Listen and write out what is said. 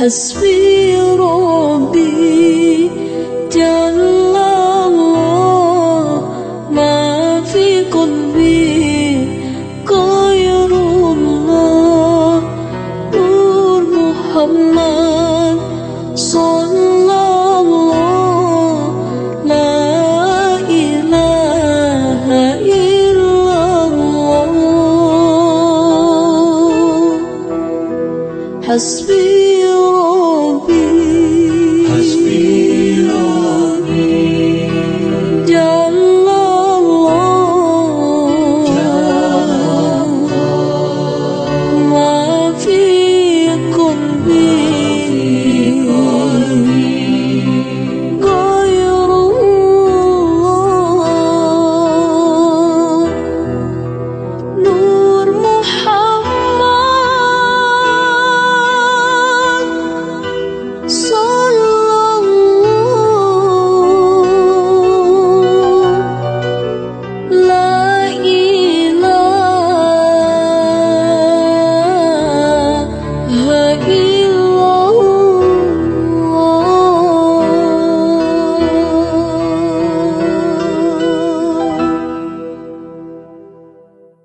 as sweet. me ouvir.